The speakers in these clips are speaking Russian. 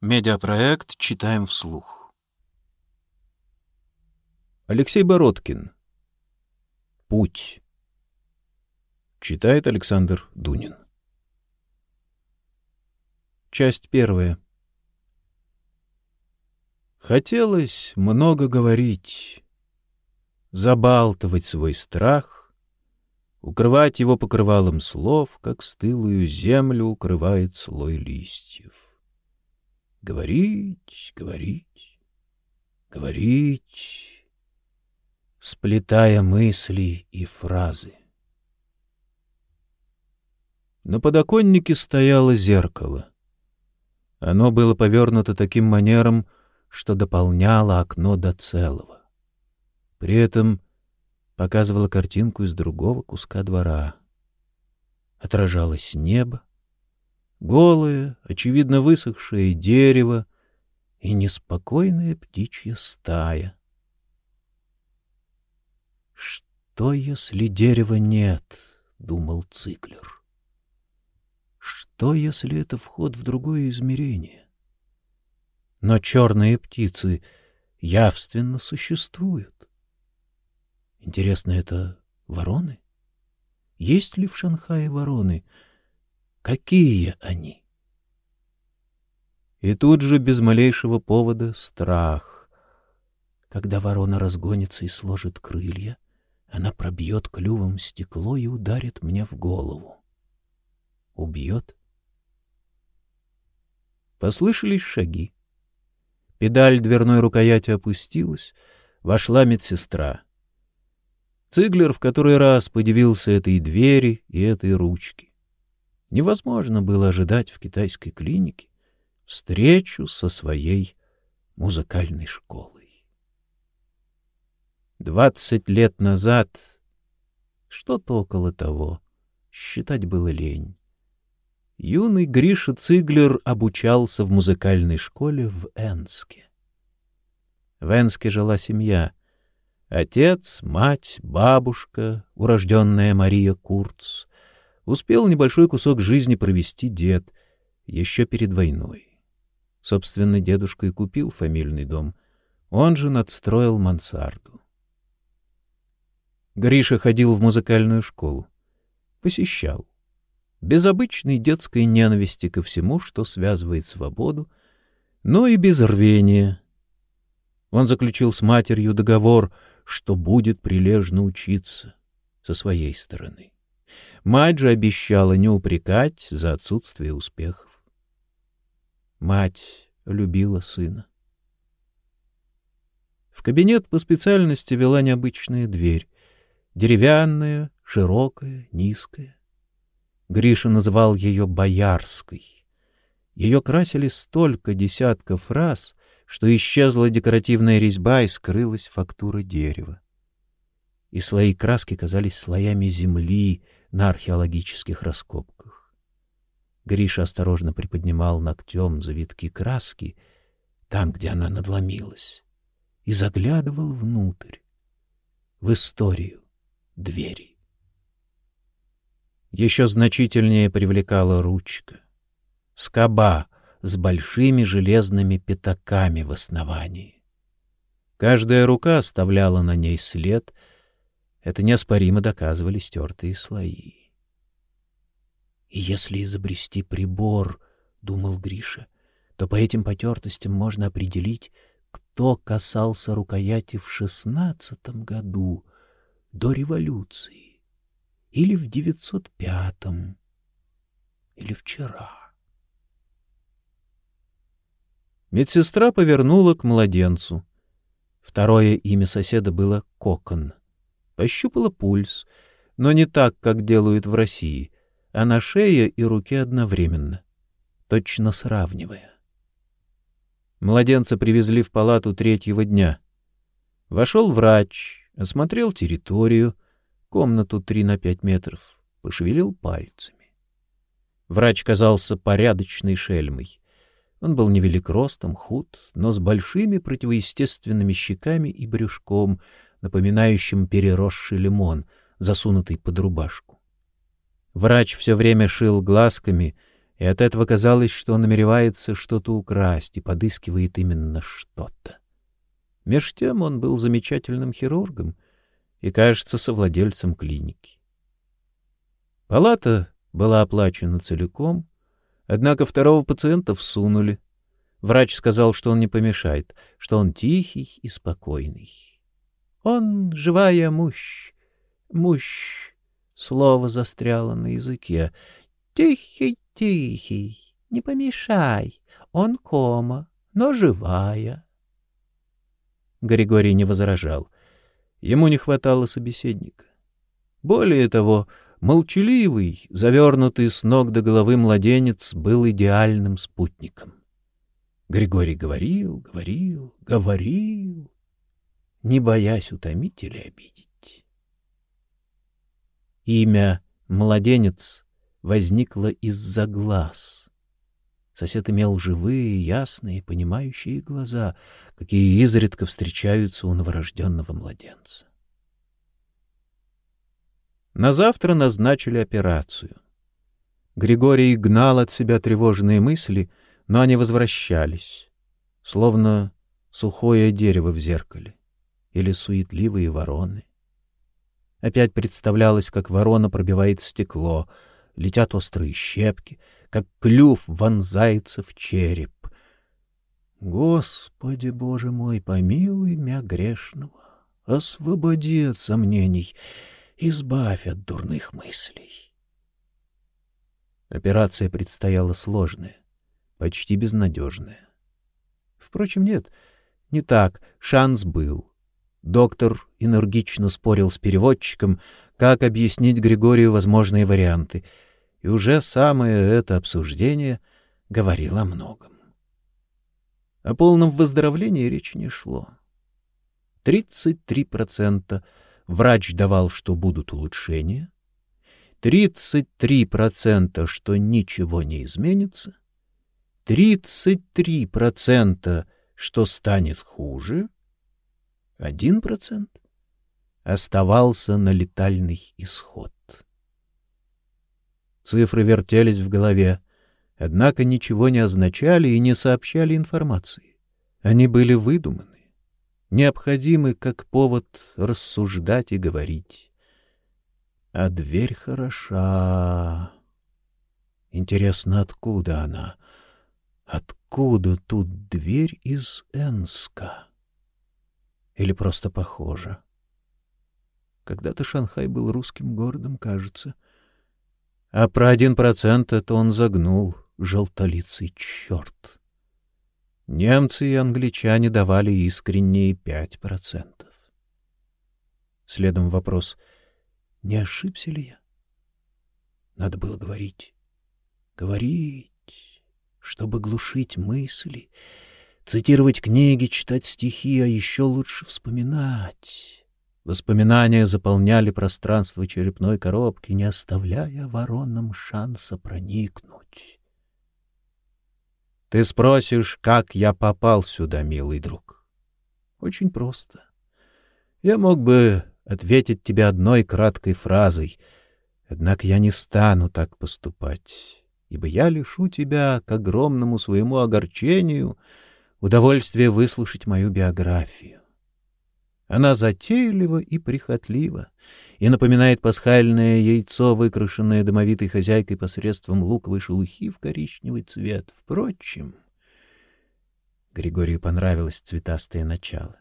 Медиапроект «Читаем вслух». Алексей Бородкин. Путь. Читает Александр Дунин. Часть первая. Хотелось много говорить, забалтывать свой страх, укрывать его покрывалом слов, как стылую землю укрывает слой листьев. Говорить, говорить, говорить, сплетая мысли и фразы. На подоконнике стояло зеркало. Оно было повернуто таким манером, что дополняло окно до целого. При этом показывало картинку из другого куска двора. Отражалось небо, голое, очевидно высохшее дерево и неспокойная птичья стая. «Что, если дерева нет?» — думал Циклер. «Что, если это вход в другое измерение?» Но черные птицы явственно существуют. Интересно, это вороны? Есть ли в Шанхае вороны — Какие они? И тут же без малейшего повода страх. Когда ворона разгонится и сложит крылья, она пробьет клювом стекло и ударит мне в голову. Убьет? Послышались шаги. Педаль дверной рукояти опустилась, вошла медсестра. Циглер в который раз подивился этой двери и этой ручке. Невозможно было ожидать в китайской клинике встречу со своей музыкальной школой. Двадцать лет назад, что-то около того, считать было лень. Юный Гриша Циглер обучался в музыкальной школе в Энске. В Энске жила семья — Отец, мать, бабушка, урожденная Мария Курц, Успел небольшой кусок жизни провести дед еще перед войной. Собственно, дедушка и купил фамильный дом. Он же надстроил мансарду. Гриша ходил в музыкальную школу. Посещал. Без обычной детской ненависти ко всему, что связывает свободу, но и без рвения. Он заключил с матерью договор, что будет прилежно учиться со своей стороны. Мать же обещала не упрекать за отсутствие успехов. Мать любила сына. В кабинет по специальности вела необычная дверь. Деревянная, широкая, низкая. Гриша называл ее «боярской». Ее красили столько десятков раз, что исчезла декоративная резьба и скрылась фактура дерева. И слои краски казались слоями земли, на археологических раскопках. Гриша осторожно приподнимал ногтем завитки краски, там, где она надломилась, и заглядывал внутрь, в историю двери. Еще значительнее привлекала ручка, скоба с большими железными пятаками в основании. Каждая рука оставляла на ней след — это неоспоримо доказывали стертые слои. И если изобрести прибор, — думал Гриша, — то по этим потертостям можно определить, кто касался рукояти в шестнадцатом году, до революции, или в девятьсот пятом, или вчера. Медсестра повернула к младенцу. Второе имя соседа было Кокон. Ощупала пульс, но не так, как делают в России, а на шее и руке одновременно, точно сравнивая. Младенца привезли в палату третьего дня. Вошел врач, осмотрел территорию, комнату три на пять метров, пошевелил пальцами. Врач казался порядочной шельмой. Он был невелик ростом, худ, но с большими противоестественными щеками и брюшком — напоминающим переросший лимон, засунутый под рубашку. Врач все время шил глазками и от этого казалось, что он намеревается что-то украсть и подыскивает именно что-то. Меж тем он был замечательным хирургом и, кажется, совладельцем клиники. Палата была оплачена целиком, однако второго пациента всунули. Врач сказал, что он не помешает, что он тихий и спокойный. Он живая мущ, мущ. Слово застряло на языке. Тихий, тихий, не помешай. Он кома, но живая. Григорий не возражал. Ему не хватало собеседника. Более того, молчаливый, завернутый с ног до головы младенец был идеальным спутником. Григорий говорил, говорил, говорил, не боясь утомить или обидеть. Имя «младенец» возникло из-за глаз — Сосед имел живые, ясные, понимающие глаза, какие изредка встречаются у новорожденного младенца. На завтра назначили операцию. Григорий гнал от себя тревожные мысли, но они возвращались, словно сухое дерево в зеркале или суетливые вороны. Опять представлялось, как ворона пробивает стекло, летят острые щепки — как клюв вонзается в череп. Господи, Боже мой, помилуй мя грешного, освободи от сомнений, избавь от дурных мыслей. Операция предстояла сложная, почти безнадежная. Впрочем, нет, не так, шанс был. Доктор энергично спорил с переводчиком, как объяснить Григорию возможные варианты — и уже самое это обсуждение говорило о многом. О полном выздоровлении речи не шло. 33% врач давал, что будут улучшения, 33%, что ничего не изменится, 33%, что станет хуже, 1% оставался на летальный исход. Цифры вертелись в голове, однако ничего не означали и не сообщали информации. Они были выдуманы, необходимы как повод рассуждать и говорить. А дверь хороша. Интересно, откуда она? Откуда тут дверь из Энска? Или просто похожа? Когда-то Шанхай был русским городом, кажется — а про один процент это он загнул, желтолицый черт. Немцы и англичане давали искренние пять процентов. Следом вопрос, не ошибся ли я? Надо было говорить, говорить, чтобы глушить мысли, цитировать книги, читать стихи, а еще лучше вспоминать. Воспоминания заполняли пространство черепной коробки, не оставляя воронам шанса проникнуть. Ты спросишь, как я попал сюда, милый друг? Очень просто. Я мог бы ответить тебе одной краткой фразой, однако я не стану так поступать, ибо я лишу тебя, к огромному своему огорчению, удовольствия выслушать мою биографию. Она затейлива и прихотлива и напоминает пасхальное яйцо, выкрашенное домовитой хозяйкой посредством луковой шелухи в коричневый цвет. Впрочем, Григорию понравилось цветастое начало.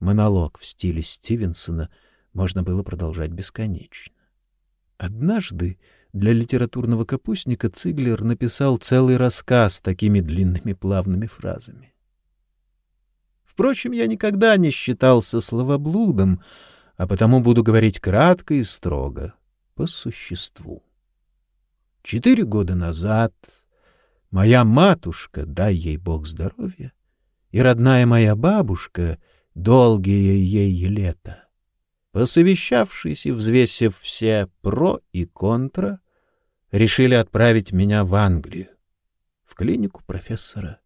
Монолог в стиле Стивенсона можно было продолжать бесконечно. Однажды для литературного капустника Циглер написал целый рассказ такими длинными плавными фразами. Впрочем, я никогда не считался словоблудом, а потому буду говорить кратко и строго, по существу. Четыре года назад моя матушка, дай ей Бог здоровья, и родная моя бабушка, долгие ей лета, посовещавшись и взвесив все про и контра, решили отправить меня в Англию, в клинику профессора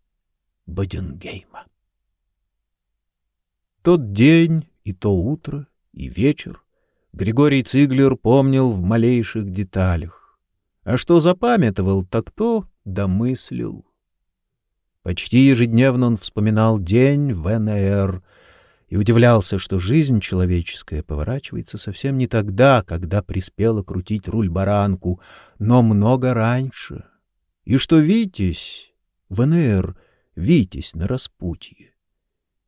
Боденгейма. Тот день и то утро, и вечер Григорий Циглер помнил в малейших деталях. А что запамятовал, так то, домыслил. Почти ежедневно он вспоминал день ВНР и удивлялся, что жизнь человеческая поворачивается совсем не тогда, когда приспела крутить руль баранку, но много раньше, и что Витязь, ВНР, Витязь на распутье,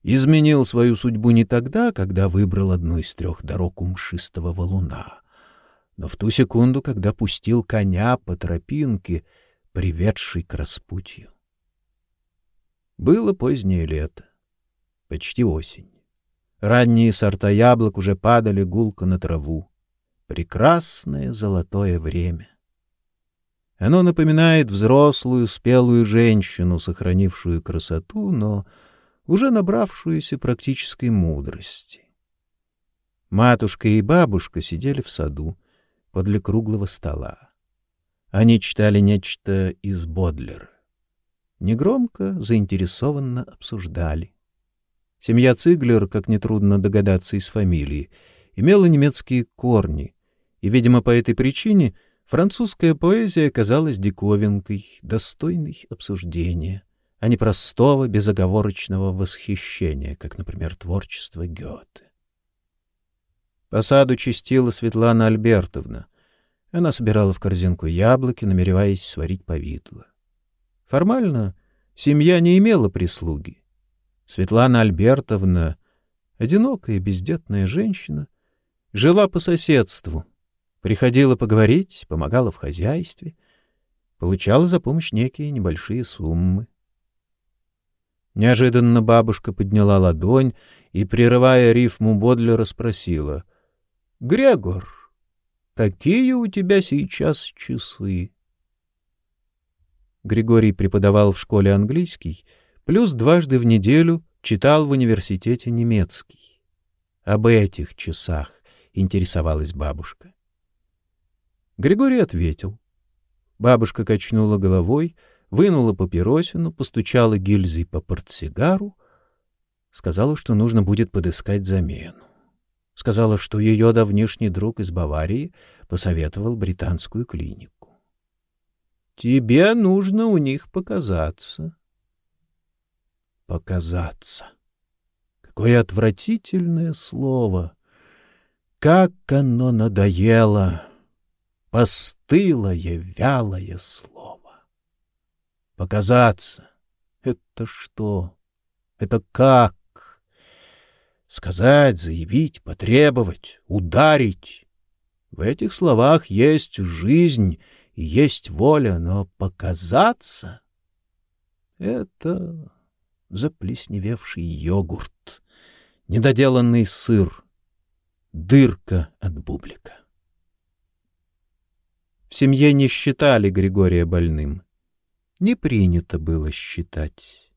изменил свою судьбу не тогда, когда выбрал одну из трех дорог умшистого валуна, но в ту секунду, когда пустил коня по тропинке, приведшей к распутью. Было позднее лето, почти осень. Ранние сорта яблок уже падали гулко на траву. Прекрасное золотое время. Оно напоминает взрослую, спелую женщину, сохранившую красоту, но уже набравшуюся практической мудрости. Матушка и бабушка сидели в саду подле круглого стола. Они читали нечто из Бодлера негромко, заинтересованно обсуждали. Семья Циглер, как нетрудно догадаться из фамилии, имела немецкие корни, и, видимо, по этой причине французская поэзия казалась диковинкой, достойной обсуждения, а не простого, безоговорочного восхищения, как, например, творчество Гёте. По саду чистила Светлана Альбертовна. Она собирала в корзинку яблоки, намереваясь сварить повидло. Формально семья не имела прислуги. Светлана Альбертовна, одинокая бездетная женщина, жила по соседству, приходила поговорить, помогала в хозяйстве, получала за помощь некие небольшие суммы. Неожиданно бабушка подняла ладонь и, прерывая рифму Бодлера, спросила: "Грегор, какие у тебя сейчас часы?" Григорий преподавал в школе английский, плюс дважды в неделю читал в университете немецкий. Об этих часах интересовалась бабушка. Григорий ответил. Бабушка качнула головой, вынула папиросину, постучала гильзой по портсигару, сказала, что нужно будет подыскать замену. Сказала, что ее давнишний друг из Баварии посоветовал британскую клинику. Тебе нужно у них показаться. Показаться. Какое отвратительное слово. Как оно надоело. Постылое, вялое слово. Показаться. Это что? Это как? Сказать, заявить, потребовать, ударить. В этих словах есть жизнь и есть воля, но показаться — это заплесневевший йогурт, недоделанный сыр, дырка от бублика. В семье не считали Григория больным. Не принято было считать.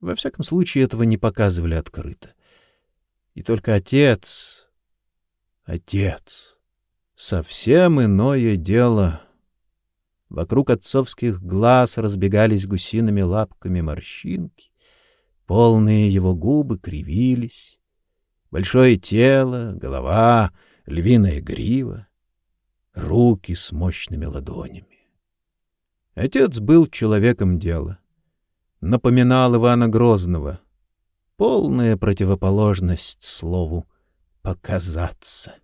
Во всяком случае, этого не показывали открыто. И только отец, отец, совсем иное дело — Вокруг отцовских глаз разбегались гусиными лапками морщинки, полные его губы кривились, большое тело, голова, львиная грива, руки с мощными ладонями. Отец был человеком дела, напоминал Ивана Грозного, полная противоположность слову «показаться».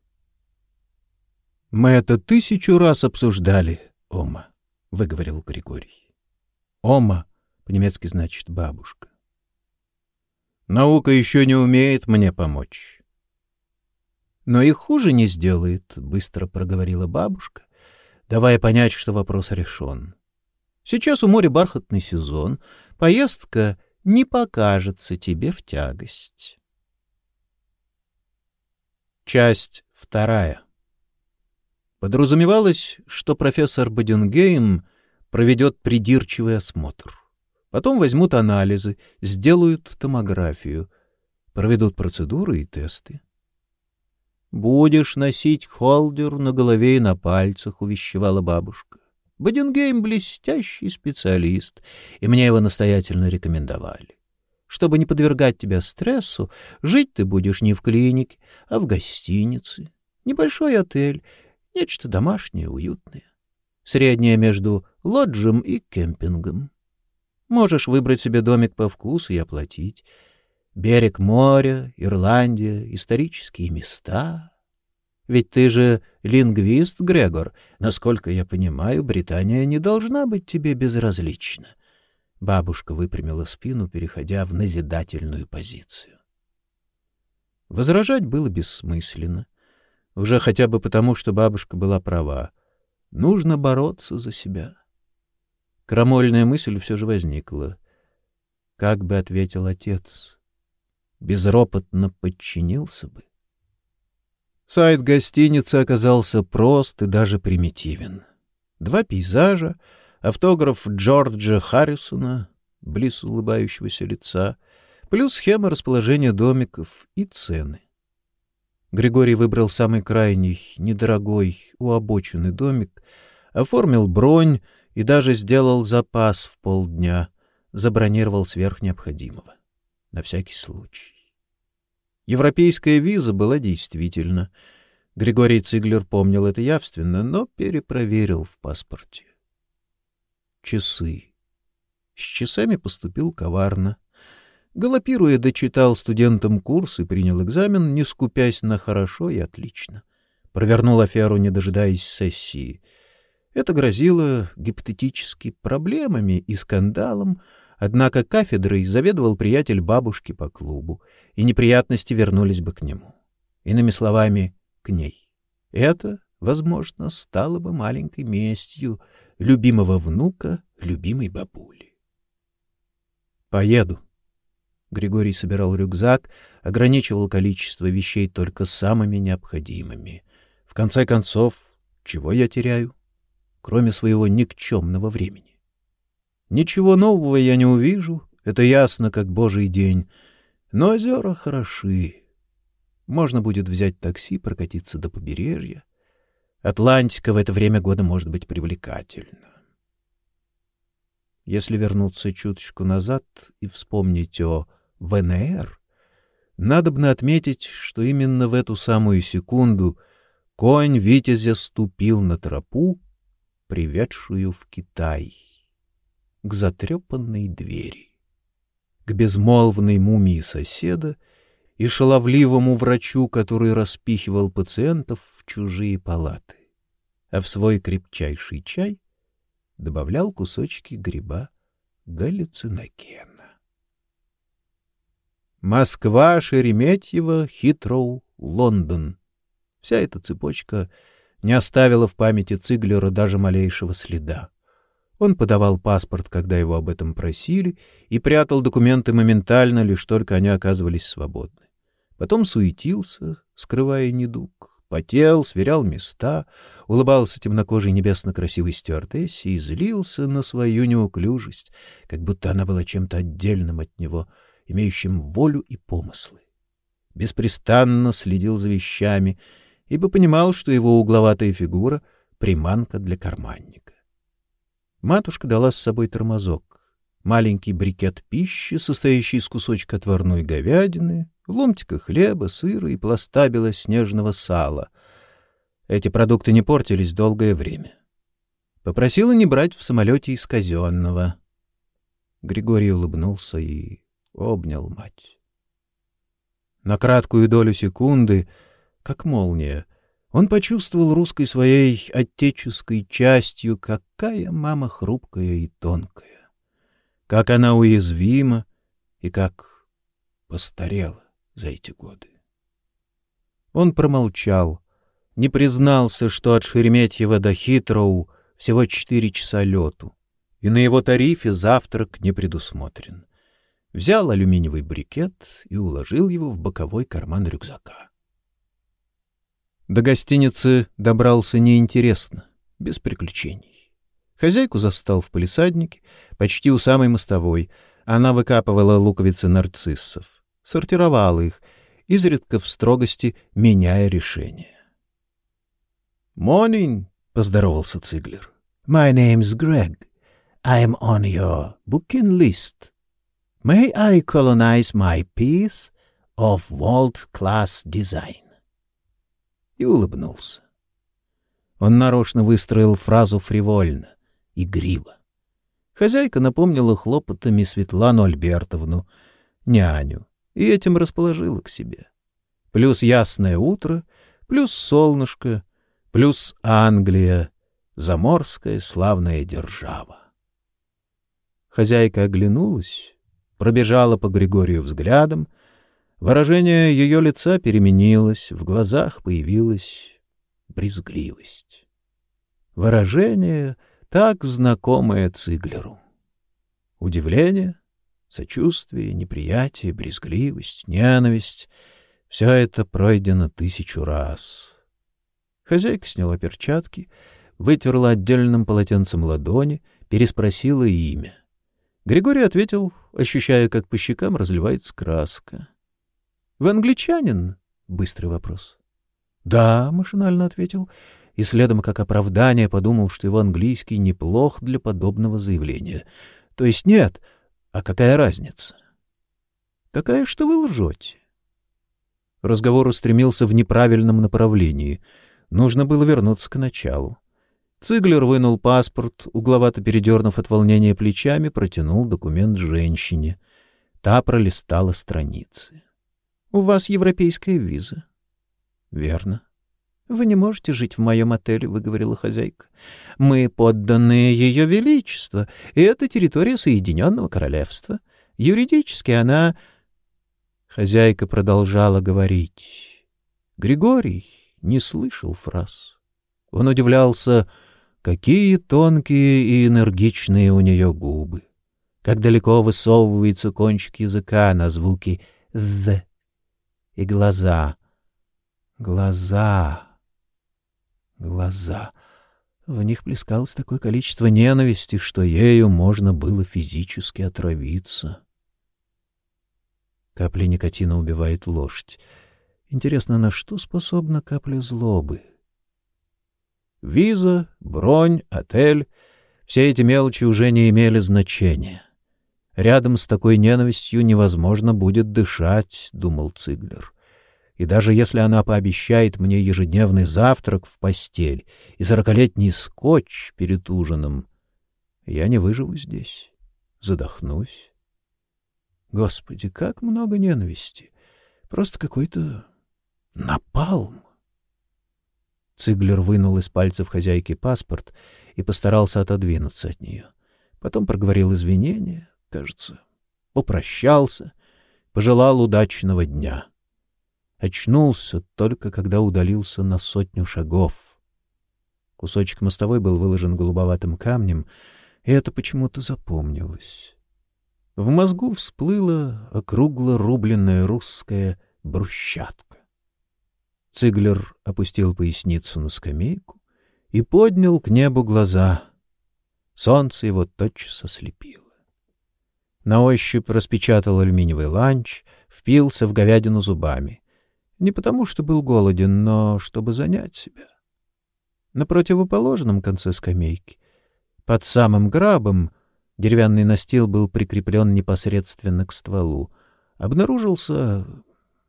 Мы это тысячу раз обсуждали, Ома. — выговорил Григорий. «Ома» по-немецки значит «бабушка». «Наука еще не умеет мне помочь». «Но и хуже не сделает», — быстро проговорила бабушка, давая понять, что вопрос решен. «Сейчас у моря бархатный сезон, поездка не покажется тебе в тягость». Часть вторая. Подразумевалось, что профессор Бодингейм проведет придирчивый осмотр. Потом возьмут анализы, сделают томографию, проведут процедуры и тесты. «Будешь носить холдер на голове и на пальцах», — увещевала бабушка. «Бодингейм — блестящий специалист, и мне его настоятельно рекомендовали. Чтобы не подвергать тебя стрессу, жить ты будешь не в клинике, а в гостинице. Небольшой отель, Нечто домашнее, уютное. Среднее между лоджем и кемпингом. Можешь выбрать себе домик по вкусу и оплатить. Берег моря, Ирландия, исторические места. Ведь ты же лингвист, Грегор. Насколько я понимаю, Британия не должна быть тебе безразлична. Бабушка выпрямила спину, переходя в назидательную позицию. Возражать было бессмысленно. Уже хотя бы потому, что бабушка была права. Нужно бороться за себя. Крамольная мысль все же возникла. Как бы ответил отец? Безропотно подчинился бы. Сайт гостиницы оказался прост и даже примитивен. Два пейзажа, автограф Джорджа Харрисона, близ улыбающегося лица, плюс схема расположения домиков и цены. Григорий выбрал самый крайний, недорогой, у обочины домик, оформил бронь и даже сделал запас в полдня, забронировал сверх необходимого. На всякий случай. Европейская виза была действительно. Григорий Циглер помнил это явственно, но перепроверил в паспорте. Часы. С часами поступил коварно. Галопируя, дочитал студентам курс и принял экзамен, не скупясь на хорошо и отлично. Провернул аферу, не дожидаясь сессии. Это грозило гипотетически проблемами и скандалом, однако кафедрой заведовал приятель бабушки по клубу, и неприятности вернулись бы к нему. Иными словами, к ней. Это, возможно, стало бы маленькой местью любимого внука любимой бабули. «Поеду», Григорий собирал рюкзак, ограничивал количество вещей только самыми необходимыми. В конце концов, чего я теряю, кроме своего никчемного времени? Ничего нового я не увижу, это ясно, как божий день. Но озера хороши. Можно будет взять такси, прокатиться до побережья. Атлантика в это время года может быть привлекательна. Если вернуться чуточку назад и вспомнить о ВНР, надобно отметить, что именно в эту самую секунду конь Витязя ступил на тропу, приведшую в Китай, к затрепанной двери, к безмолвной мумии соседа и шаловливому врачу, который распихивал пациентов в чужие палаты, а в свой крепчайший чай добавлял кусочки гриба галлюциноген. Москва, Шереметьево, Хитроу, Лондон. Вся эта цепочка не оставила в памяти Циглера даже малейшего следа. Он подавал паспорт, когда его об этом просили, и прятал документы моментально, лишь только они оказывались свободны. Потом суетился, скрывая недуг, потел, сверял места, улыбался темнокожей небесно-красивой стюардессе и злился на свою неуклюжесть, как будто она была чем-то отдельным от него — имеющим волю и помыслы. Беспрестанно следил за вещами, ибо понимал, что его угловатая фигура — приманка для карманника. Матушка дала с собой тормозок, маленький брикет пищи, состоящий из кусочка отварной говядины, ломтика хлеба, сыра и пласта белоснежного сала. Эти продукты не портились долгое время. Попросила не брать в самолете из казенного. Григорий улыбнулся и обнял мать. На краткую долю секунды, как молния, он почувствовал русской своей отеческой частью, какая мама хрупкая и тонкая, как она уязвима и как постарела за эти годы. Он промолчал, не признался, что от Шереметьева до Хитроу всего четыре часа лету, и на его тарифе завтрак не предусмотрен взял алюминиевый брикет и уложил его в боковой карман рюкзака. До гостиницы добрался неинтересно, без приключений. Хозяйку застал в палисаднике, почти у самой мостовой. Она выкапывала луковицы нарциссов, сортировала их, изредка в строгости меняя решение. «Morning!» — поздоровался Циглер. «My name's Greg. I'm on your booking list». May I colonize my piece of world-class design? И улыбнулся. Он нарочно выстроил фразу фривольно, игриво. Хозяйка напомнила хлопотами Светлану Альбертовну, няню, и этим расположила к себе. Плюс ясное утро, плюс солнышко, плюс Англия, заморская славная держава. Хозяйка оглянулась, пробежала по Григорию взглядом, выражение ее лица переменилось, в глазах появилась брезгливость. Выражение, так знакомое Циглеру. Удивление, сочувствие, неприятие, брезгливость, ненависть — все это пройдено тысячу раз. Хозяйка сняла перчатки, вытерла отдельным полотенцем ладони, переспросила имя. Григорий ответил, ощущая, как по щекам разливается краска. — Вы англичанин? — быстрый вопрос. — Да, — машинально ответил, и следом как оправдание подумал, что его английский неплох для подобного заявления. — То есть нет, а какая разница? — Такая, что вы лжете. Разговор устремился в неправильном направлении. Нужно было вернуться к началу. Циглер вынул паспорт, угловато передернув от волнения плечами, протянул документ женщине. Та пролистала страницы. — У вас европейская виза. — Верно. — Вы не можете жить в моем отеле, — выговорила хозяйка. — Мы подданные Ее Величества, и это территория Соединенного Королевства. Юридически она... Хозяйка продолжала говорить. Григорий не слышал фраз. Он удивлялся Какие тонкие и энергичные у нее губы! Как далеко высовывается кончик языка на звуки «з» и глаза. Глаза. Глаза. В них плескалось такое количество ненависти, что ею можно было физически отравиться. Капля никотина убивает лошадь. Интересно, на что способна капля злобы? Виза, бронь, отель — все эти мелочи уже не имели значения. Рядом с такой ненавистью невозможно будет дышать, — думал Циглер. И даже если она пообещает мне ежедневный завтрак в постель и сорокалетний скотч перед ужином, я не выживу здесь, задохнусь. Господи, как много ненависти! Просто какой-то напалм. Циглер вынул из пальцев хозяйки паспорт и постарался отодвинуться от нее. Потом проговорил извинения, кажется, попрощался, пожелал удачного дня. Очнулся только когда удалился на сотню шагов. Кусочек мостовой был выложен голубоватым камнем, и это почему-то запомнилось. В мозгу всплыла округло рубленная русская брусчатка. Циглер опустил поясницу на скамейку и поднял к небу глаза. Солнце его тотчас ослепило. На ощупь распечатал алюминиевый ланч, впился в говядину зубами. Не потому, что был голоден, но чтобы занять себя. На противоположном конце скамейки, под самым грабом, деревянный настил был прикреплен непосредственно к стволу. Обнаружился...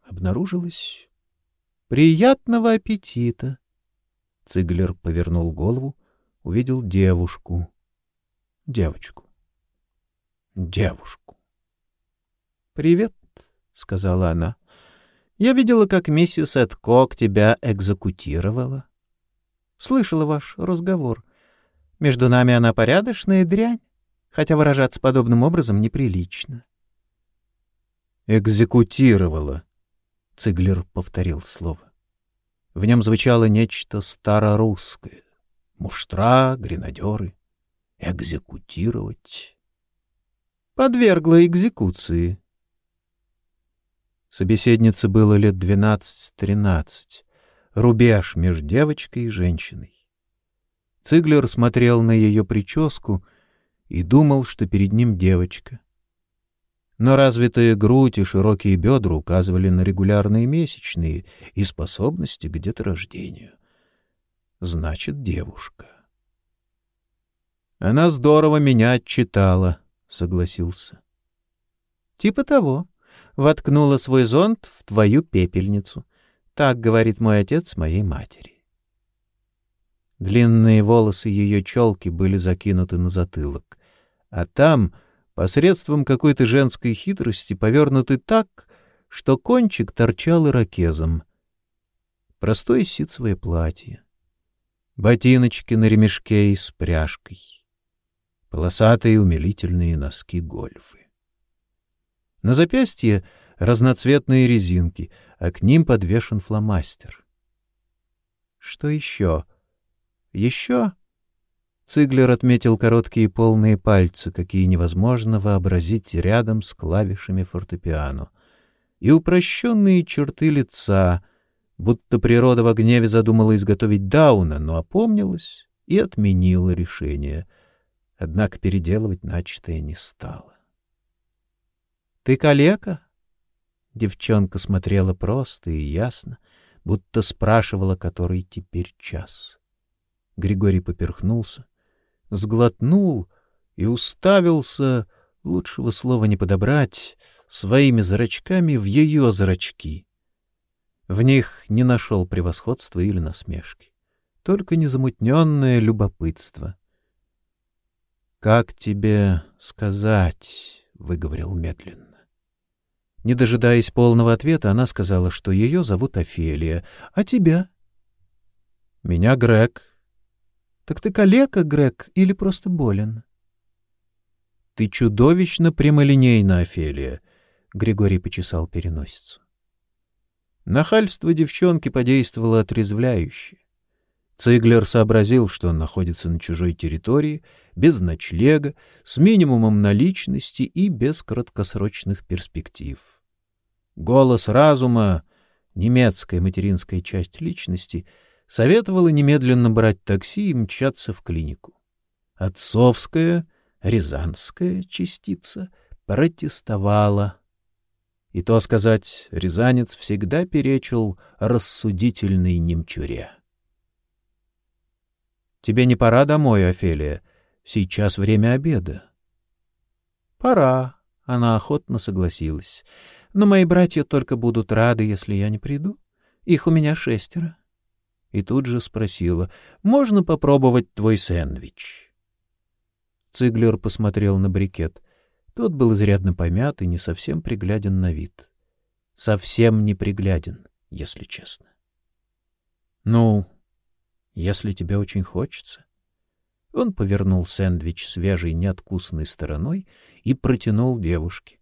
обнаружилась Приятного аппетита. Циглер повернул голову, увидел девушку. Девочку. Девушку. Привет, сказала она. Я видела, как миссис Эдкок тебя экзекутировала. Слышала ваш разговор. Между нами она порядочная дрянь, хотя выражаться подобным образом неприлично. Экзекутировала, Циглер повторил слово. В нем звучало нечто старорусское. Муштра, гренадеры. Экзекутировать. Подвергла экзекуции. Собеседнице было лет двенадцать-тринадцать. Рубеж между девочкой и женщиной. Циглер смотрел на ее прическу и думал, что перед ним девочка — но развитая грудь и широкие бедра указывали на регулярные месячные и способности к деторождению. Значит, девушка. Она здорово меня отчитала, согласился. Типа того. Воткнула свой зонт в твою пепельницу. Так говорит мой отец моей матери. Длинные волосы ее челки были закинуты на затылок, а там, посредством какой-то женской хитрости, повернуты так, что кончик торчал ирокезом. Простое ситцевое платье, ботиночки на ремешке и с пряжкой, полосатые умилительные носки гольфы. На запястье разноцветные резинки, а к ним подвешен фломастер. Что еще? Еще? Циглер отметил короткие полные пальцы, какие невозможно вообразить рядом с клавишами фортепиано, и упрощенные черты лица, будто природа в гневе задумала изготовить Дауна, но опомнилась и отменила решение. Однако переделывать начатое не стала. — Ты калека? Девчонка смотрела просто и ясно, будто спрашивала, который теперь час. Григорий поперхнулся, сглотнул и уставился, лучшего слова не подобрать, своими зрачками в ее зрачки. В них не нашел превосходства или насмешки, только незамутненное любопытство. — Как тебе сказать? — выговорил медленно. Не дожидаясь полного ответа, она сказала, что ее зовут Офелия. А тебя? Меня Грег. Так ты калека, Грег, или просто болен? Ты чудовищно прямолинейна, Офелия. Григорий почесал переносицу. Нахальство девчонки подействовало отрезвляюще. Циглер сообразил, что он находится на чужой территории, без ночлега, с минимумом наличности и без краткосрочных перспектив. Голос разума, немецкая материнская часть личности, советовала немедленно брать такси и мчаться в клинику. Отцовская, рязанская частица протестовала. И то сказать, рязанец всегда перечил рассудительной немчуре. Тебе не пора домой, Офелия? Сейчас время обеда. Пора, она охотно согласилась. Но мои братья только будут рады, если я не приду. Их у меня шестеро. И тут же спросила: "Можно попробовать твой сэндвич?" Циглер посмотрел на брикет. Тот был изрядно помят и не совсем пригляден на вид. Совсем не пригляден, если честно. Ну, если тебе очень хочется. Он повернул сэндвич свежей неоткусанной стороной и протянул девушке.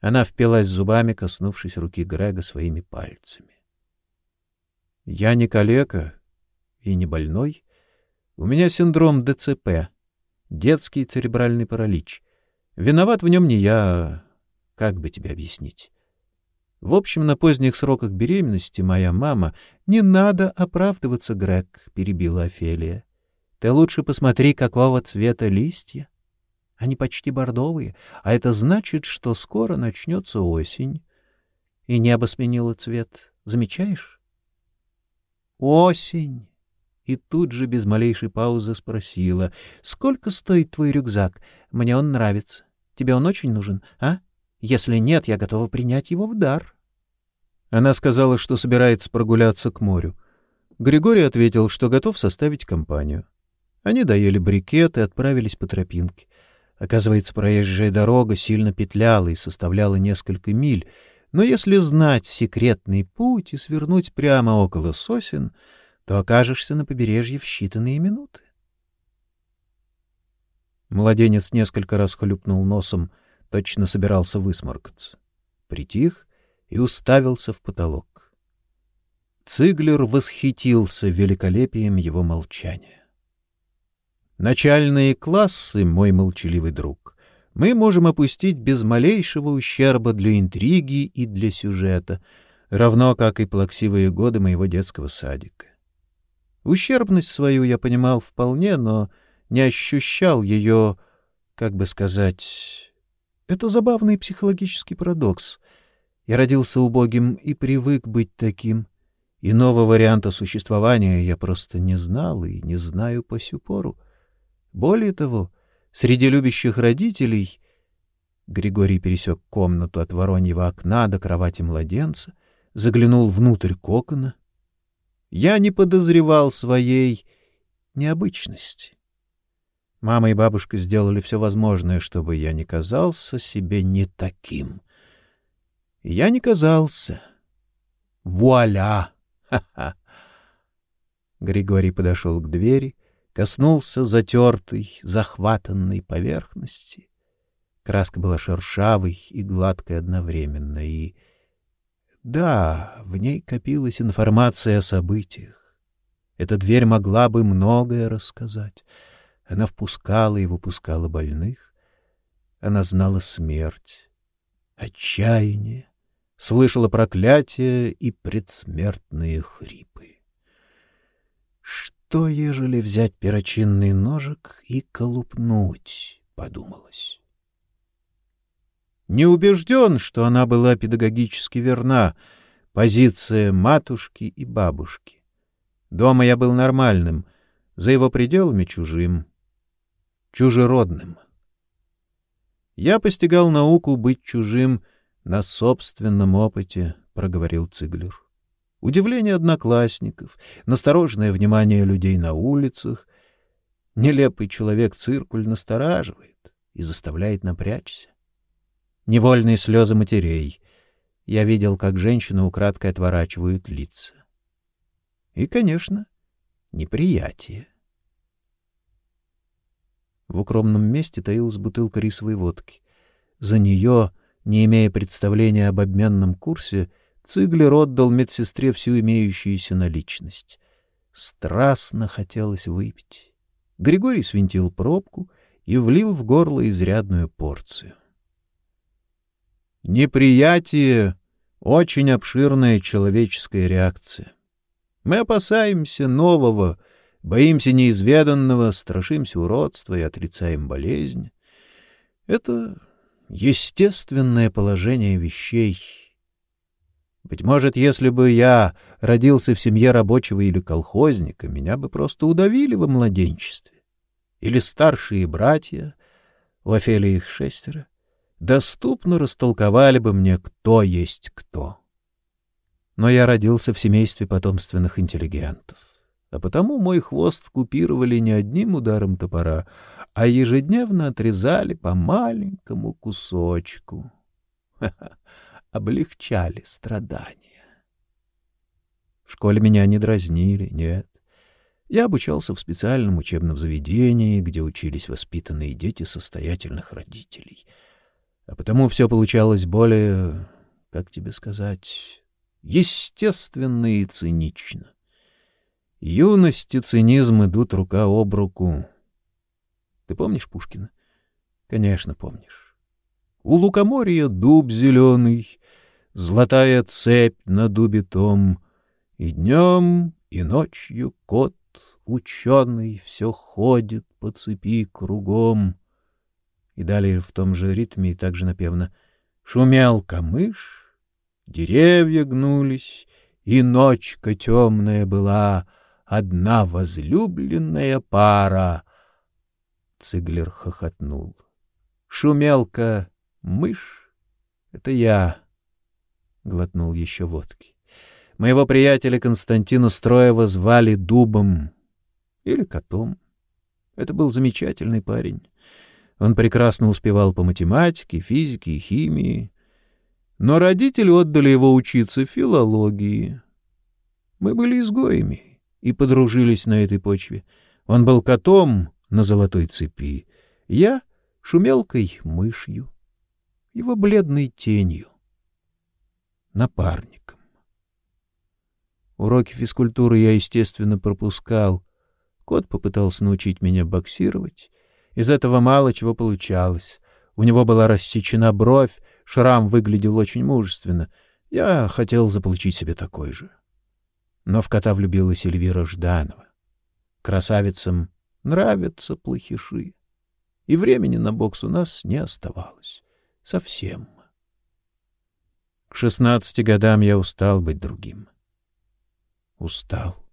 Она впилась зубами, коснувшись руки Грега своими пальцами. Я не калека и не больной. У меня синдром ДЦП, детский церебральный паралич. Виноват в нем не я, а как бы тебе объяснить? В общем, на поздних сроках беременности моя мама... — Не надо оправдываться, Грег, — перебила Офелия. — Ты лучше посмотри, какого цвета листья. Они почти бордовые, а это значит, что скоро начнется осень. И небо сменило цвет. Замечаешь? Осень. И тут же без малейшей паузы спросила: "Сколько стоит твой рюкзак? Мне он нравится. Тебе он очень нужен, а? Если нет, я готова принять его в дар". Она сказала, что собирается прогуляться к морю. Григорий ответил, что готов составить компанию. Они доели брикет и отправились по тропинке. Оказывается, проезжая дорога сильно петляла и составляла несколько миль, но если знать секретный путь и свернуть прямо около сосен, то окажешься на побережье в считанные минуты. Младенец несколько раз хлюпнул носом, точно собирался высморкаться. Притих и уставился в потолок. Циглер восхитился великолепием его молчания. Начальные классы, мой молчаливый друг, мы можем опустить без малейшего ущерба для интриги и для сюжета, равно как и плаксивые годы моего детского садика. Ущербность свою я понимал вполне, но не ощущал ее, как бы сказать... Это забавный психологический парадокс. Я родился убогим и привык быть таким. Иного варианта существования я просто не знал и не знаю по сю пору. Более того, среди любящих родителей Григорий пересек комнату от вороньего окна до кровати младенца, заглянул внутрь кокона. Я не подозревал своей необычности. Мама и бабушка сделали все возможное, чтобы я не казался себе не таким. Я не казался. Вуаля! Ха-ха! Григорий подошел к двери, коснулся затертой, захватанной поверхности. Краска была шершавой и гладкой одновременно, и... Да, в ней копилась информация о событиях. Эта дверь могла бы многое рассказать — она впускала и выпускала больных. Она знала смерть, отчаяние, слышала проклятия и предсмертные хрипы. Что, ежели взять перочинный ножик и колупнуть, подумалось. Не убежден, что она была педагогически верна, позиция матушки и бабушки. Дома я был нормальным, за его пределами чужим чужеродным. Я постигал науку быть чужим на собственном опыте, проговорил Циглер. Удивление одноклассников, настороженное внимание людей на улицах, нелепый человек-циркуль настораживает и заставляет напрячься. Невольные слезы матерей. Я видел, как женщины украдкой отворачивают лица. И, конечно, неприятие. В укромном месте таилась бутылка рисовой водки. За нее, не имея представления об обменном курсе, Циглер отдал медсестре всю имеющуюся наличность. Страстно хотелось выпить. Григорий свинтил пробку и влил в горло изрядную порцию. Неприятие — очень обширная человеческая реакция. Мы опасаемся нового — Боимся неизведанного, страшимся уродства и отрицаем болезнь. Это естественное положение вещей. Быть может, если бы я родился в семье рабочего или колхозника, меня бы просто удавили во младенчестве. Или старшие братья, у Офелии их шестеро, доступно растолковали бы мне, кто есть кто. Но я родился в семействе потомственных интеллигентов а потому мой хвост купировали не одним ударом топора, а ежедневно отрезали по маленькому кусочку. Облегчали страдания. В школе меня не дразнили, нет. Я обучался в специальном учебном заведении, где учились воспитанные дети состоятельных родителей. А потому все получалось более, как тебе сказать, естественно и цинично. Юность и цинизм идут рука об руку. Ты помнишь Пушкина? Конечно, помнишь. У лукоморья дуб зеленый, золотая цепь на дубе том, и днем, и ночью кот ученый все ходит по цепи кругом. И далее в том же ритме и также напевно шумел камыш, деревья гнулись, и ночка темная была — одна возлюбленная пара. Циглер хохотнул. Шумелка, мышь — это я. Глотнул еще водки. Моего приятеля Константина Строева звали Дубом или Котом. Это был замечательный парень. Он прекрасно успевал по математике, физике и химии. Но родители отдали его учиться филологии. Мы были изгоями и подружились на этой почве. Он был котом на золотой цепи, я — шумелкой мышью, его бледной тенью, напарником. Уроки физкультуры я, естественно, пропускал. Кот попытался научить меня боксировать. Из этого мало чего получалось. У него была рассечена бровь, шрам выглядел очень мужественно. Я хотел заполучить себе такой же. Но в кота влюбилась Эльвира Жданова. Красавицам нравятся плохиши. И времени на бокс у нас не оставалось. Совсем. К шестнадцати годам я устал быть другим. Устал.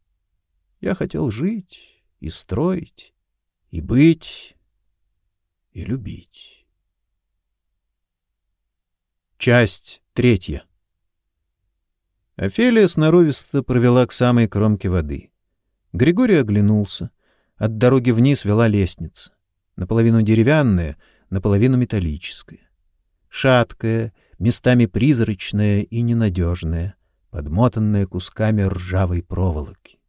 Я хотел жить и строить, и быть, и любить. Часть третья. Офелия сноровисто провела к самой кромке воды. Григорий оглянулся. От дороги вниз вела лестница, наполовину деревянная, наполовину металлическая. Шаткая, местами призрачная и ненадежная, подмотанная кусками ржавой проволоки.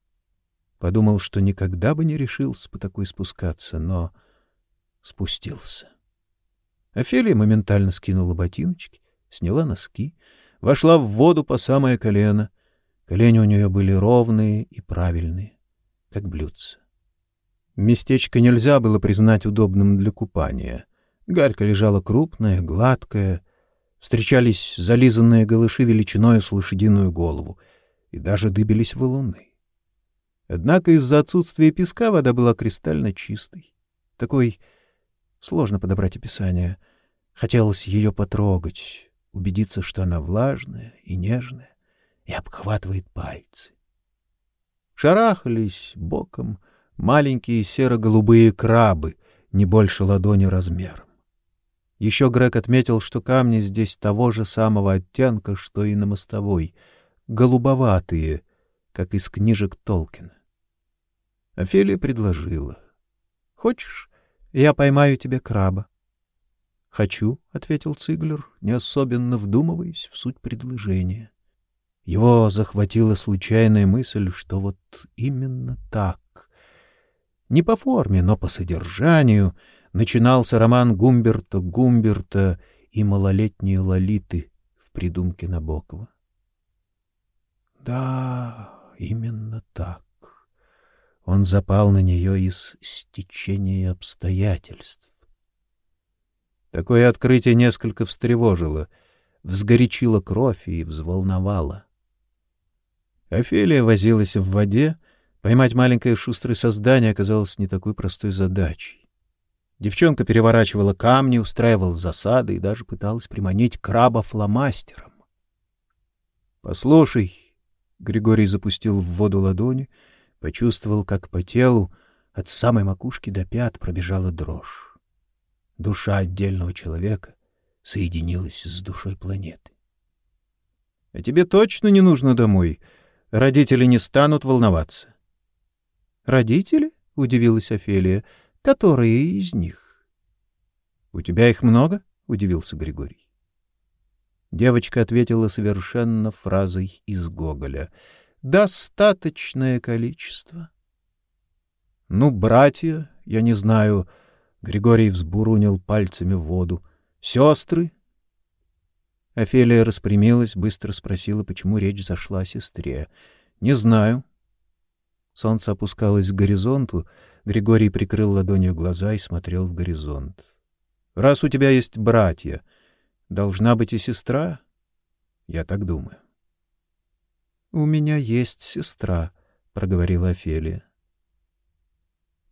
Подумал, что никогда бы не решился по такой спускаться, но спустился. Офелия моментально скинула ботиночки, сняла носки, вошла в воду по самое колено. Колени у нее были ровные и правильные, как блюдца. Местечко нельзя было признать удобным для купания. Галька лежала крупная, гладкая, встречались зализанные голыши величиною с лошадиную голову, и даже дыбились валуны. Однако из-за отсутствия песка вода была кристально чистой. Такой сложно подобрать описание. Хотелось ее потрогать, убедиться, что она влажная и нежная, и обхватывает пальцы. Шарахались боком маленькие серо-голубые крабы, не больше ладони размером. Еще Грег отметил, что камни здесь того же самого оттенка, что и на мостовой, голубоватые, как из книжек Толкина. Офелия предложила. — Хочешь, я поймаю тебе краба? — Хочу, — ответил Циглер, не особенно вдумываясь в суть предложения. Его захватила случайная мысль, что вот именно так. Не по форме, но по содержанию начинался роман Гумберта Гумберта и малолетние Лолиты в придумке Набокова. Да, именно так. Он запал на нее из стечения обстоятельств. Такое открытие несколько встревожило, взгорячило кровь и взволновало. Офелия возилась в воде, поймать маленькое шустрое создание оказалось не такой простой задачей. Девчонка переворачивала камни, устраивала засады и даже пыталась приманить краба фломастером. — Послушай, — Григорий запустил в воду ладони, — почувствовал, как по телу от самой макушки до пят пробежала дрожь. Душа отдельного человека соединилась с душой планеты. — А тебе точно не нужно домой? Родители не станут волноваться. — Родители? — удивилась Офелия. — Которые из них? — У тебя их много? — удивился Григорий. Девочка ответила совершенно фразой из Гоголя — достаточное количество. Ну, братья, я не знаю, Григорий взбурунил пальцами в воду. Сестры? Офелия распрямилась, быстро спросила, почему речь зашла о сестре. Не знаю. Солнце опускалось к горизонту, Григорий прикрыл ладонью глаза и смотрел в горизонт. Раз у тебя есть братья, должна быть и сестра? Я так думаю. У меня есть сестра, проговорила Офелия.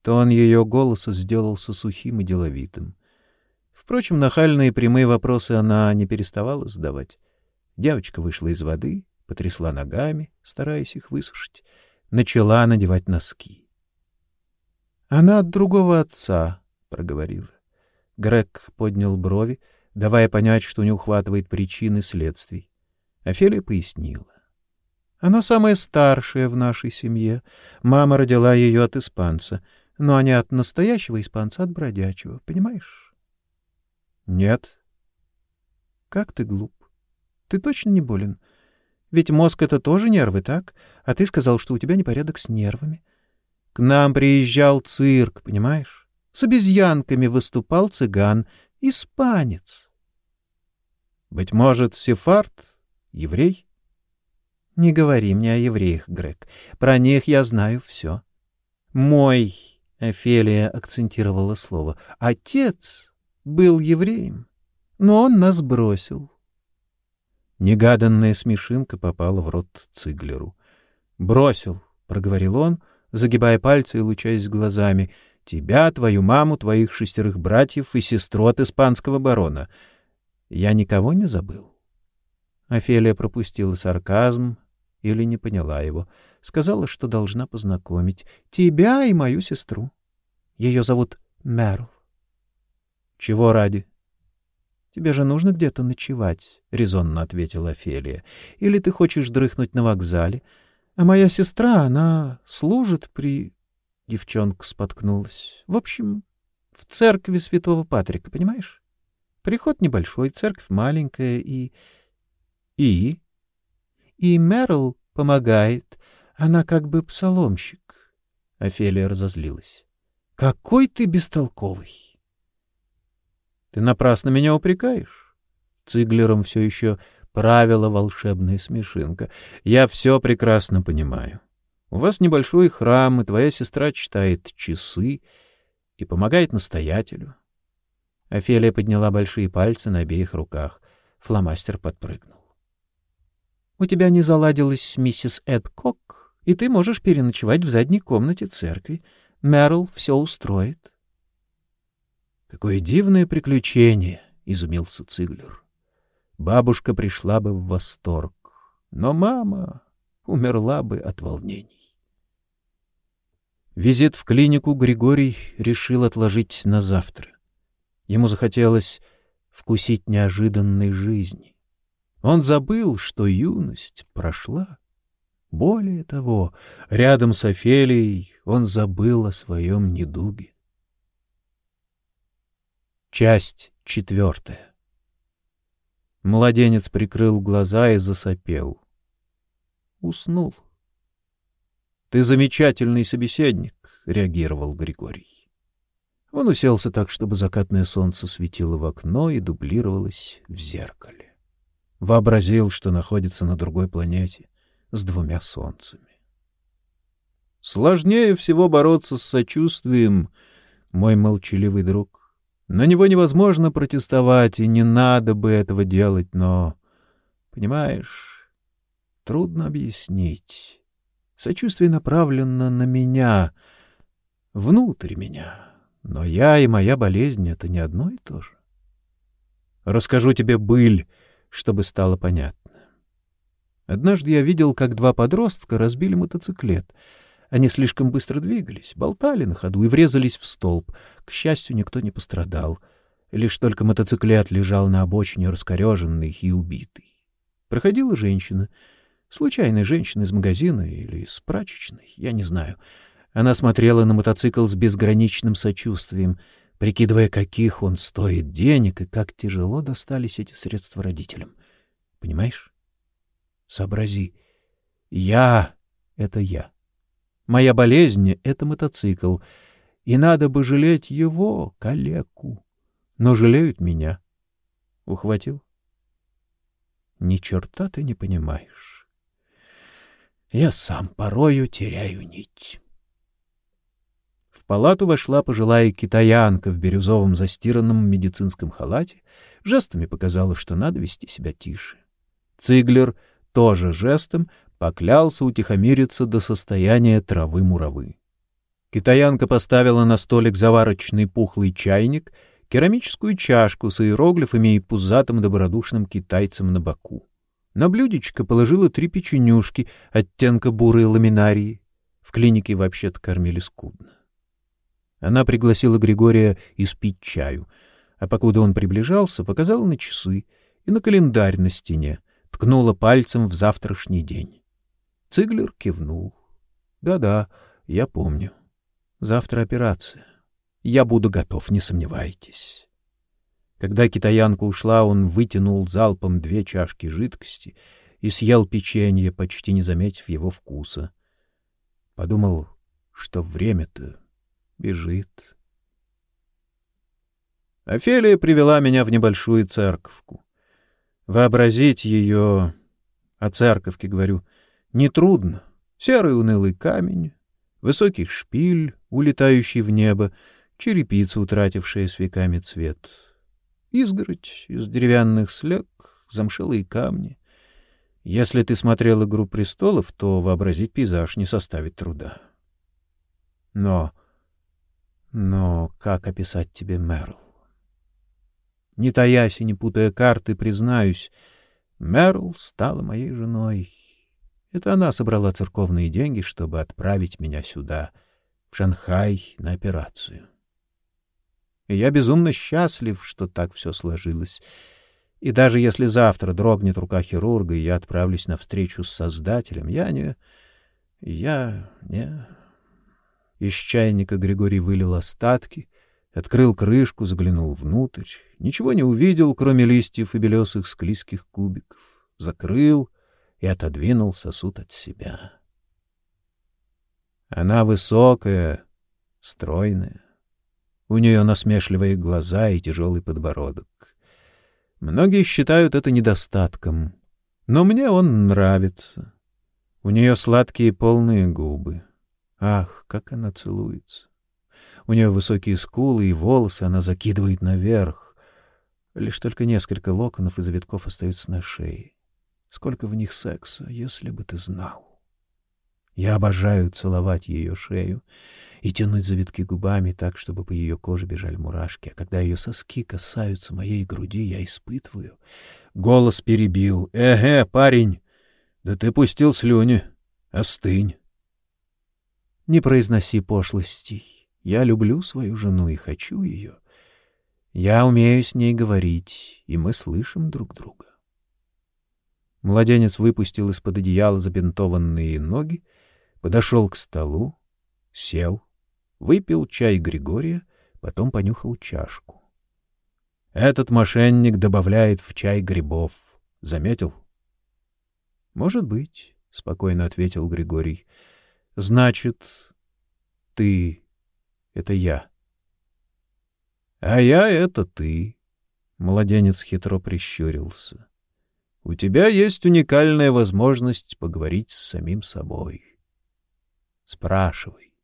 Тон ее голоса сделался сухим и деловитым. Впрочем, нахальные прямые вопросы она не переставала задавать. Девочка вышла из воды, потрясла ногами, стараясь их высушить, начала надевать носки. Она от другого отца, проговорила. Грег поднял брови, давая понять, что не ухватывает причины следствий. Офелия пояснила. Она самая старшая в нашей семье. Мама родила ее от испанца, но не от настоящего испанца, от бродячего, понимаешь? Нет. Как ты глуп. Ты точно не болен? Ведь мозг — это тоже нервы, так? А ты сказал, что у тебя непорядок с нервами. К нам приезжал цирк, понимаешь? С обезьянками выступал цыган, испанец. Быть может, сефард, еврей? Не говори мне о евреях, Грег. Про них я знаю все. Мой, Офелия акцентировала слово, отец был евреем, но он нас бросил. Негаданная смешинка попала в рот Циглеру. «Бросил», — проговорил он, загибая пальцы и лучаясь глазами, — «тебя, твою маму, твоих шестерых братьев и сестру от испанского барона. Я никого не забыл». Офелия пропустила сарказм, или не поняла его. Сказала, что должна познакомить тебя и мою сестру. Ее зовут Мерл. — Чего ради? — Тебе же нужно где-то ночевать, — резонно ответила Офелия. — Или ты хочешь дрыхнуть на вокзале? А моя сестра, она служит при... Девчонка споткнулась. В общем, в церкви Святого Патрика, понимаешь? Приход небольшой, церковь маленькая и... И? И Мерл помогает. Она как бы псаломщик. Офелия разозлилась. Какой ты бестолковый! Ты напрасно меня упрекаешь. Циглером все еще правила волшебная смешинка. Я все прекрасно понимаю. У вас небольшой храм, и твоя сестра читает часы и помогает настоятелю. Офелия подняла большие пальцы на обеих руках. Фломастер подпрыгнул. — У тебя не заладилось с миссис Эд Кок, и ты можешь переночевать в задней комнате церкви. Мерл все устроит. — Какое дивное приключение! — изумился Циглер. Бабушка пришла бы в восторг, но мама умерла бы от волнений. Визит в клинику Григорий решил отложить на завтра. Ему захотелось вкусить неожиданной жизни. Он забыл, что юность прошла. Более того, рядом с Офелией он забыл о своем недуге. Часть четвертая. Младенец прикрыл глаза и засопел. Уснул. Ты замечательный собеседник, реагировал Григорий. Он уселся так, чтобы закатное солнце светило в окно и дублировалось в зеркале. Вообразил, что находится на другой планете с двумя солнцами. Сложнее всего бороться с сочувствием, мой молчаливый друг. На него невозможно протестовать, и не надо бы этого делать, но, понимаешь, трудно объяснить. Сочувствие направлено на меня, внутрь меня. Но я и моя болезнь — это не одно и то же. Расскажу тебе быль, чтобы стало понятно. Однажды я видел, как два подростка разбили мотоциклет. Они слишком быстро двигались, болтали на ходу и врезались в столб. К счастью, никто не пострадал. Лишь только мотоциклет лежал на обочине раскореженный и убитый. Проходила женщина — Случайная женщина из магазина или из прачечной, я не знаю. Она смотрела на мотоцикл с безграничным сочувствием, прикидывая, каких он стоит денег и как тяжело достались эти средства родителям. Понимаешь? Сообрази. Я — это я. Моя болезнь — это мотоцикл. И надо бы жалеть его, калеку. Но жалеют меня. Ухватил? Ни черта ты не понимаешь. Я сам порою теряю нить. В палату вошла пожилая китаянка в бирюзовом застиранном медицинском халате, жестами показала, что надо вести себя тише. Циглер тоже жестом поклялся утихомириться до состояния травы-муравы. Китаянка поставила на столик заварочный пухлый чайник, керамическую чашку с иероглифами и пузатым добродушным китайцем на боку. На блюдечко положила три печенюшки оттенка бурой ламинарии. В клинике вообще-то кормили скудно. Она пригласила Григория испить чаю, а покуда он приближался, показала на часы и на календарь на стене, ткнула пальцем в завтрашний день. Циглер кивнул. «Да-да, я помню. Завтра операция. Я буду готов, не сомневайтесь». Когда китаянка ушла, он вытянул залпом две чашки жидкости и съел печенье, почти не заметив его вкуса. Подумал, что время-то бежит. Офелия привела меня в небольшую церковку. Вообразить ее, о церковке говорю, нетрудно. Серый унылый камень, высокий шпиль, улетающий в небо, черепица, утратившая с веками цвет — изгородь из деревянных слег, замшелые камни. Если ты смотрел «Игру престолов», то вообразить пейзаж не составит труда. Но... но как описать тебе Мерл? Не таясь и не путая карты, признаюсь, Мерл стала моей женой. Это она собрала церковные деньги, чтобы отправить меня сюда, в Шанхай, на операцию. И я безумно счастлив, что так все сложилось. И даже если завтра дрогнет рука хирурга, и я отправлюсь на встречу с Создателем, я не... я не... Из чайника Григорий вылил остатки, открыл крышку, заглянул внутрь. Ничего не увидел, кроме листьев и белесых склизких кубиков. Закрыл и отодвинул сосуд от себя. Она высокая, стройная. У нее насмешливые глаза и тяжелый подбородок. Многие считают это недостатком, но мне он нравится. У нее сладкие полные губы. Ах, как она целуется! У нее высокие скулы и волосы она закидывает наверх. Лишь только несколько локонов и завитков остаются на шее. Сколько в них секса, если бы ты знал. Я обожаю целовать ее шею и тянуть завитки губами так, чтобы по ее коже бежали мурашки. А когда ее соски касаются моей груди, я испытываю. Голос перебил. «Эге, парень, да ты пустил слюни. Остынь». Не произноси пошлостей. Я люблю свою жену и хочу ее. Я умею с ней говорить, и мы слышим друг друга. Младенец выпустил из-под одеяла забинтованные ноги, подошел к столу, сел, выпил чай Григория, потом понюхал чашку. Этот мошенник добавляет в чай грибов. Заметил? Может быть, спокойно ответил Григорий. Значит, ты это я. А я это ты. Младенец хитро прищурился. У тебя есть уникальная возможность поговорить с самим собой. Спрашивай.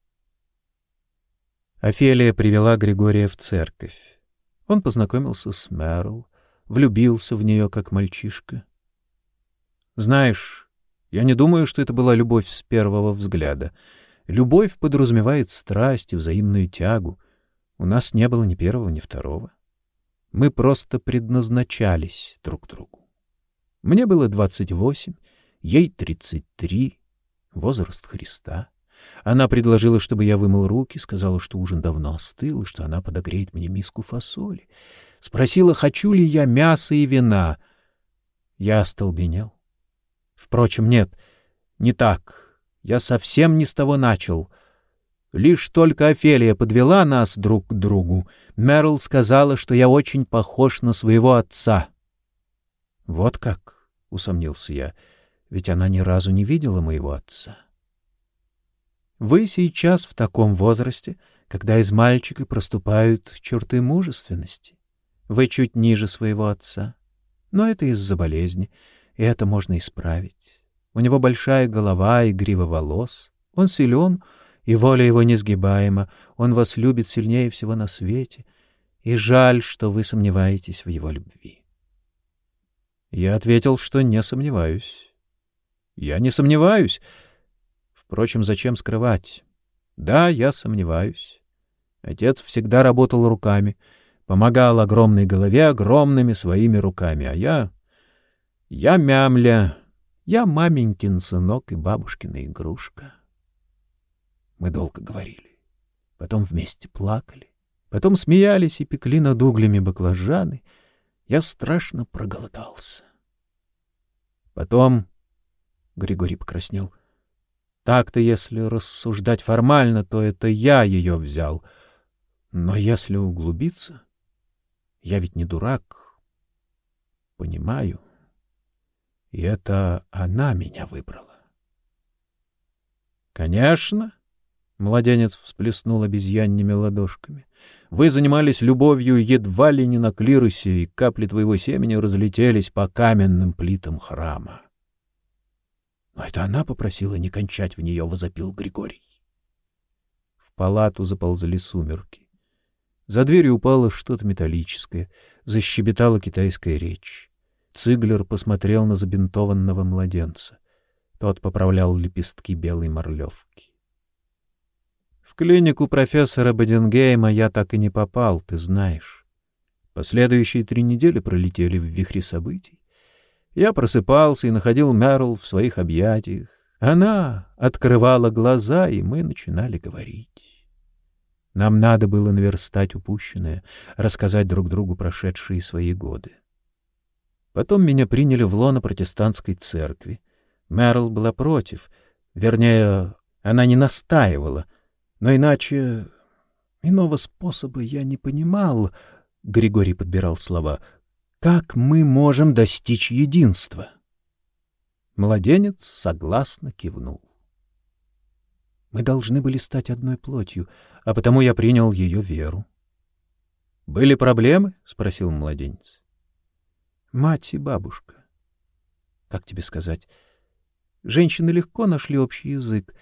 Офелия привела Григория в церковь. Он познакомился с Мэрл, влюбился в нее как мальчишка. Знаешь, я не думаю, что это была любовь с первого взгляда. Любовь подразумевает страсть и взаимную тягу. У нас не было ни первого, ни второго. Мы просто предназначались друг другу. Мне было двадцать восемь, ей тридцать три, возраст Христа. Она предложила, чтобы я вымыл руки, сказала, что ужин давно остыл и что она подогреет мне миску фасоли. Спросила, хочу ли я мяса и вина. Я остолбенел. Впрочем, нет, не так. Я совсем не с того начал. Лишь только Офелия подвела нас друг к другу, Мерл сказала, что я очень похож на своего отца. Вот как, усомнился я, ведь она ни разу не видела моего отца. Вы сейчас в таком возрасте, когда из мальчика проступают черты мужественности. Вы чуть ниже своего отца. Но это из-за болезни, и это можно исправить. У него большая голова и грива волос. Он силен, и воля его несгибаема. Он вас любит сильнее всего на свете. И жаль, что вы сомневаетесь в его любви. Я ответил, что не сомневаюсь. Я не сомневаюсь. Впрочем, зачем скрывать? Да, я сомневаюсь. Отец всегда работал руками, помогал огромной голове огромными своими руками, а я... Я мямля, я маменькин сынок и бабушкина игрушка. Мы долго говорили, потом вместе плакали, потом смеялись и пекли над углями баклажаны — я страшно проголодался. Потом Григорий покраснел. Так-то, если рассуждать формально, то это я ее взял. Но если углубиться, я ведь не дурак. Понимаю. И это она меня выбрала. Конечно, младенец всплеснул обезьянными ладошками. Вы занимались любовью едва ли не на клиросе, и капли твоего семени разлетелись по каменным плитам храма. Но это она попросила не кончать в нее, — возопил Григорий. В палату заползли сумерки. За дверью упало что-то металлическое, защебетала китайская речь. Циглер посмотрел на забинтованного младенца. Тот поправлял лепестки белой морлевки. В клинику профессора Бодингейма я так и не попал, ты знаешь. Последующие три недели пролетели в вихре событий. Я просыпался и находил Мерл в своих объятиях. Она открывала глаза, и мы начинали говорить. Нам надо было наверстать упущенное, рассказать друг другу прошедшие свои годы. Потом меня приняли в лоно протестантской церкви. Мерл была против, вернее, она не настаивала, Но иначе иного способа я не понимал, — Григорий подбирал слова, — как мы можем достичь единства. Младенец согласно кивнул. Мы должны были стать одной плотью, а потому я принял ее веру. — Были проблемы? — спросил младенец. — Мать и бабушка. Как тебе сказать? Женщины легко нашли общий язык.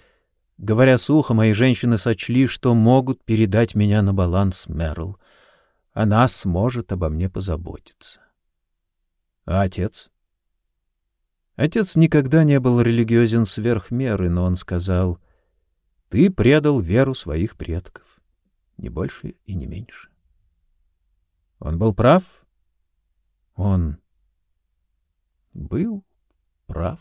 Говоря сухо, мои женщины сочли, что могут передать меня на баланс Мерл. Она сможет обо мне позаботиться. А отец? Отец никогда не был религиозен сверх меры, но он сказал, «Ты предал веру своих предков, не больше и не меньше». Он был прав? Он был прав.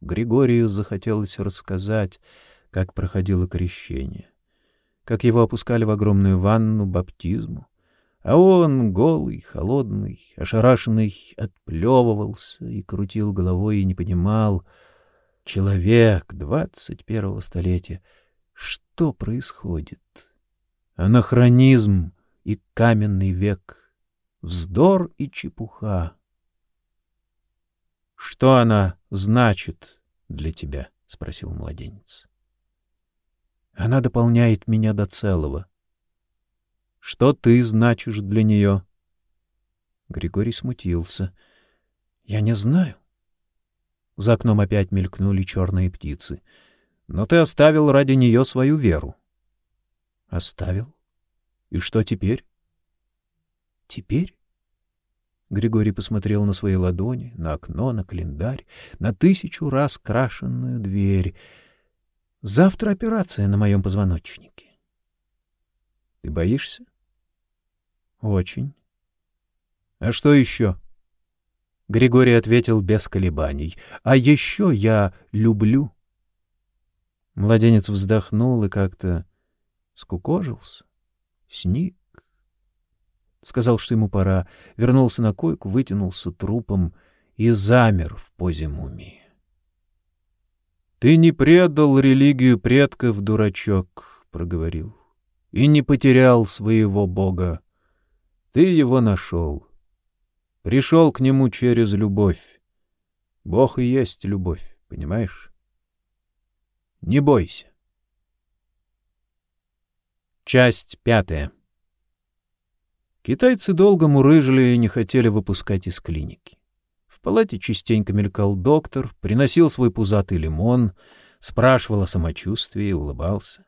Григорию захотелось рассказать, как проходило крещение, как его опускали в огромную ванну баптизму, а он, голый, холодный, ошарашенный, отплевывался и крутил головой и не понимал, человек двадцать первого столетия, что происходит? Анахронизм и каменный век, вздор и чепуха. — Что она значит для тебя? — спросил младенец. — Она дополняет меня до целого. — Что ты значишь для нее? Григорий смутился. — Я не знаю. За окном опять мелькнули черные птицы. — Но ты оставил ради нее свою веру. — Оставил? И что теперь? Теперь? Григорий посмотрел на свои ладони, на окно, на календарь, на тысячу раз крашенную дверь. Завтра операция на моем позвоночнике. Ты боишься? Очень. А что еще? Григорий ответил без колебаний. А еще я люблю. Младенец вздохнул и как-то скукожился сник. Сказал, что ему пора, вернулся на койку, вытянулся трупом и замер в позе мумии. — Ты не предал религию предков, дурачок, — проговорил, — и не потерял своего Бога. Ты его нашел. Пришел к нему через любовь. Бог и есть любовь, понимаешь? Не бойся. Часть пятая. Китайцы долго мурыжили и не хотели выпускать из клиники. В палате частенько мелькал доктор, приносил свой пузатый лимон, спрашивал о самочувствии, улыбался.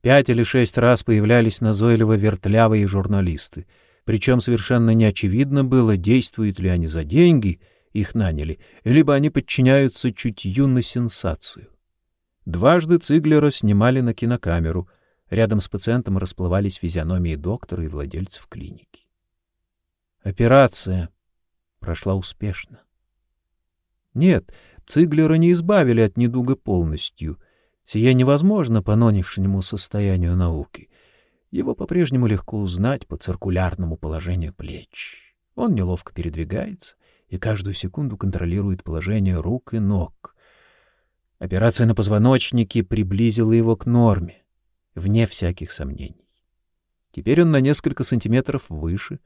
Пять или шесть раз появлялись назойливо вертлявые журналисты. Причем совершенно неочевидно было, действуют ли они за деньги, их наняли, либо они подчиняются чутью на сенсацию. Дважды Циглера снимали на кинокамеру — Рядом с пациентом расплывались физиономии доктора и владельцев клиники. Операция прошла успешно. Нет, Циглера не избавили от недуга полностью. Сие невозможно по нынешнему состоянию науки. Его по-прежнему легко узнать по циркулярному положению плеч. Он неловко передвигается и каждую секунду контролирует положение рук и ног. Операция на позвоночнике приблизила его к норме вне всяких сомнений. Теперь он на несколько сантиметров выше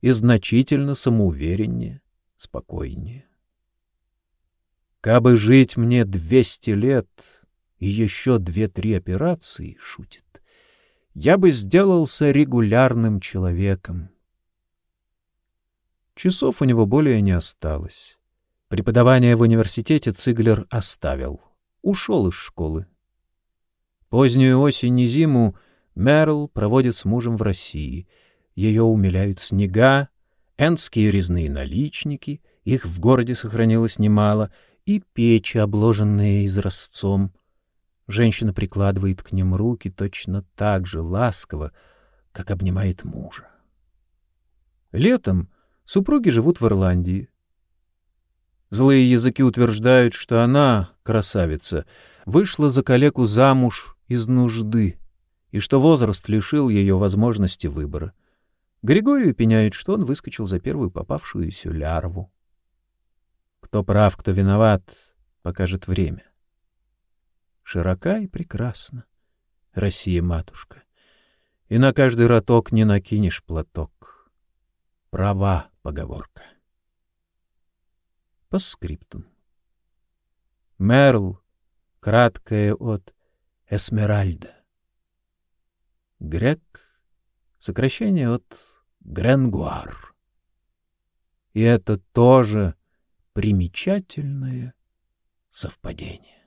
и значительно самоувереннее, спокойнее. «Кабы жить мне двести лет и еще две-три операции», — шутит, — «я бы сделался регулярным человеком». Часов у него более не осталось. Преподавание в университете Циглер оставил. Ушел из школы, Позднюю осень и зиму Мерл проводит с мужем в России. Ее умиляют снега, энские резные наличники, их в городе сохранилось немало, и печи, обложенные изразцом. Женщина прикладывает к ним руки точно так же ласково, как обнимает мужа. Летом супруги живут в Ирландии. Злые языки утверждают, что она, красавица, вышла за калеку замуж из нужды, и что возраст лишил ее возможности выбора. Григорию пеняют, что он выскочил за первую попавшуюся лярву. Кто прав, кто виноват, покажет время. Широка и прекрасна. Россия-матушка, и на каждый роток не накинешь платок. Права поговорка. По скриптум. Мерл, краткое от Эсмеральда. Грек, сокращение от Гренгуар. И это тоже примечательное совпадение.